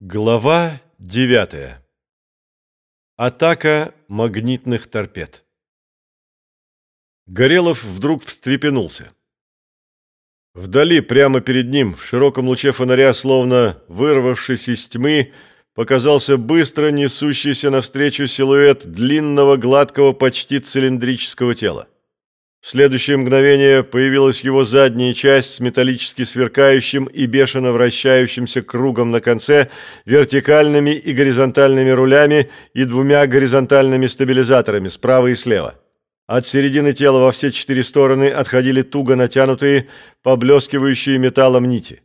Глава 9. Атака магнитных торпед. Горелов вдруг встрепенулся. Вдали, прямо перед ним, в широком луче фонаря, словно вырвавшись из тьмы, показался быстро несущийся навстречу силуэт длинного, гладкого, почти цилиндрического тела. В следующее мгновение появилась его задняя часть с металлически сверкающим и бешено вращающимся кругом на конце, вертикальными и горизонтальными рулями и двумя горизонтальными стабилизаторами справа и слева. От середины тела во все четыре стороны отходили туго натянутые, поблескивающие металлом нити.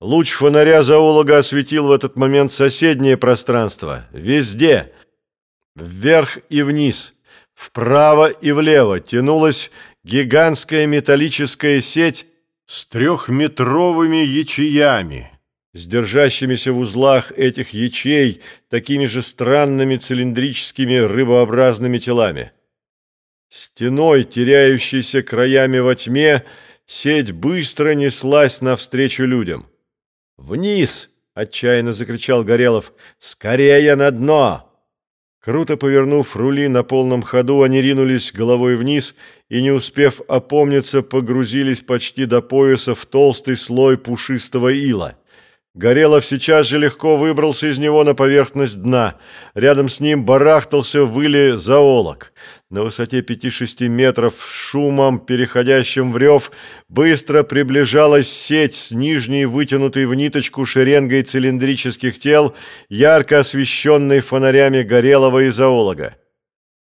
Луч фонаря зоолога осветил в этот момент соседнее пространство. Везде. Вверх и вниз – Вправо и влево тянулась гигантская металлическая сеть с трехметровыми ячеями, с держащимися в узлах этих ячей такими же странными цилиндрическими рыбообразными телами. Стеной, теряющейся краями во тьме, сеть быстро неслась навстречу людям. «Вниз!» — отчаянно закричал Горелов. «Скорее на дно!» Круто повернув рули на полном ходу, они ринулись головой вниз и, не успев опомниться, погрузились почти до пояса в толстый слой пушистого ила. Горелов сейчас же легко выбрался из него на поверхность дна. Рядом с ним барахтался в иле зоолог. На высоте 5-6 метров шумом, переходящим в рев, быстро приближалась сеть с нижней вытянутой в ниточку шеренгой цилиндрических тел, ярко освещенной фонарями Горелого и зоолога.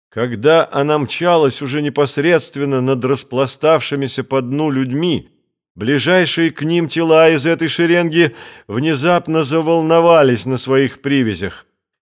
Когда она мчалась уже непосредственно над распластавшимися по дну людьми, Ближайшие к ним тела из этой шеренги внезапно заволновались на своих привязях.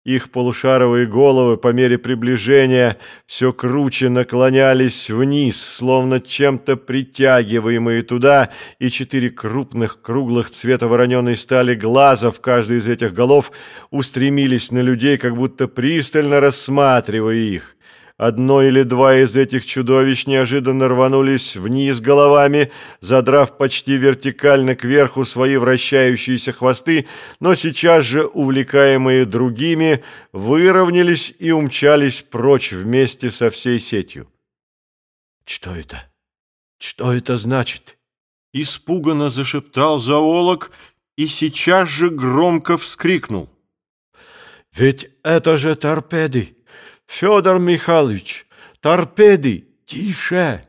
Их полушаровые головы по мере приближения все круче наклонялись вниз, словно чем-то притягиваемые туда, и четыре крупных круглых цвета вороненой стали глаза в каждой из этих голов устремились на людей, как будто пристально рассматривая их. Одно или два из этих чудовищ неожиданно рванулись вниз головами, задрав почти вертикально кверху свои вращающиеся хвосты, но сейчас же, увлекаемые другими, выровнялись и умчались прочь вместе со всей сетью. «Что это? Что это значит?» Испуганно зашептал зоолог и сейчас же громко вскрикнул. «Ведь это же торпеды!» Федор Михайлович, торпеды! Тише!»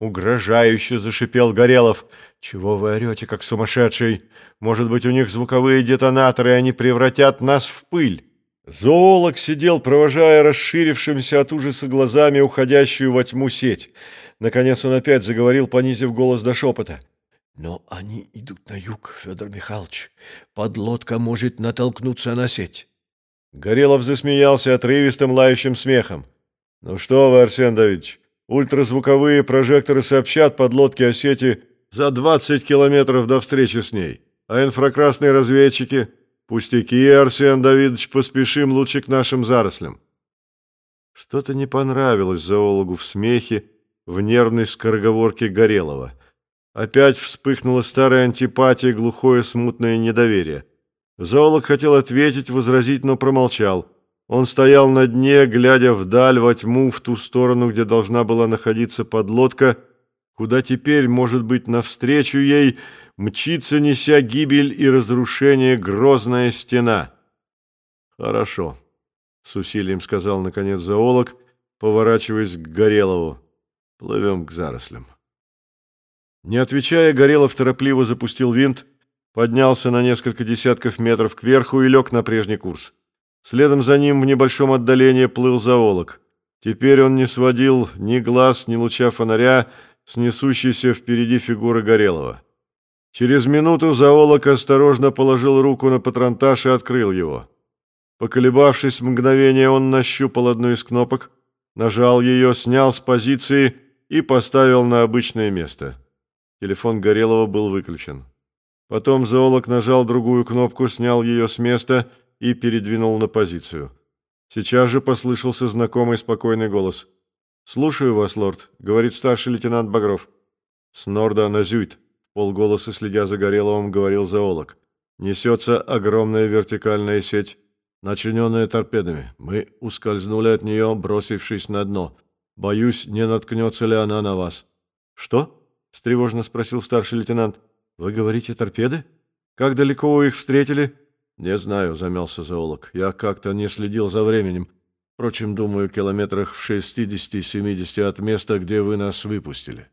Угрожающе зашипел Горелов. «Чего вы орете, как сумасшедший? Может быть, у них звуковые детонаторы, и они превратят нас в пыль?» Зоолог сидел, провожая расширившимся от ужаса глазами уходящую во тьму сеть. Наконец он опять заговорил, понизив голос до шепота. «Но они идут на юг, Федор Михайлович. Подлодка может натолкнуться на сеть. Горелов засмеялся отрывистым лающим смехом. «Ну что вы, Арсен Давидович, ультразвуковые прожекторы сообщат подлодке о сети за 20 километров до встречи с ней. А инфракрасные разведчики? Пустяки, Арсен Давидович, поспешим лучше к нашим зарослям». Что-то не понравилось зоологу в смехе, в нервной скороговорке Горелова. Опять вспыхнула старая антипатия, глухое смутное недоверие. Зоолог хотел ответить, возразить, но промолчал. Он стоял на дне, глядя вдаль, во тьму, в ту сторону, где должна была находиться подлодка, куда теперь, может быть, навстречу ей мчится, неся гибель и разрушение, грозная стена. «Хорошо», — с усилием сказал, наконец, зоолог, поворачиваясь к Горелову. «Плывем к зарослям». Не отвечая, Горелов торопливо запустил винт, поднялся на несколько десятков метров кверху и лег на прежний курс. Следом за ним в небольшом отдалении плыл зоолог. Теперь он не сводил ни глаз, ни луча фонаря с несущейся впереди фигуры Горелого. Через минуту зоолог осторожно положил руку на патронтаж и открыл его. Поколебавшись мгновение, он нащупал одну из кнопок, нажал ее, снял с позиции и поставил на обычное место. Телефон Горелого был выключен. Потом зоолог нажал другую кнопку, снял ее с места и передвинул на позицию. Сейчас же послышался знакомый спокойный голос. «Слушаю вас, лорд», — говорит старший лейтенант Багров. «С Норда на Зюйт», — полголоса следя за Гореловым, говорил зоолог. несется огромная вертикальная сеть, начиненная торпедами. Мы ускользнули от нее, бросившись на дно. Боюсь, не наткнется ли она на вас». «Что?» — встревоженно спросил старший лейтенант. «Вы говорите торпеды? Как далеко вы их встретили?» «Не знаю», — замялся зоолог. «Я как-то не следил за временем. Впрочем, думаю, километрах в 60-70 от места, где вы нас выпустили».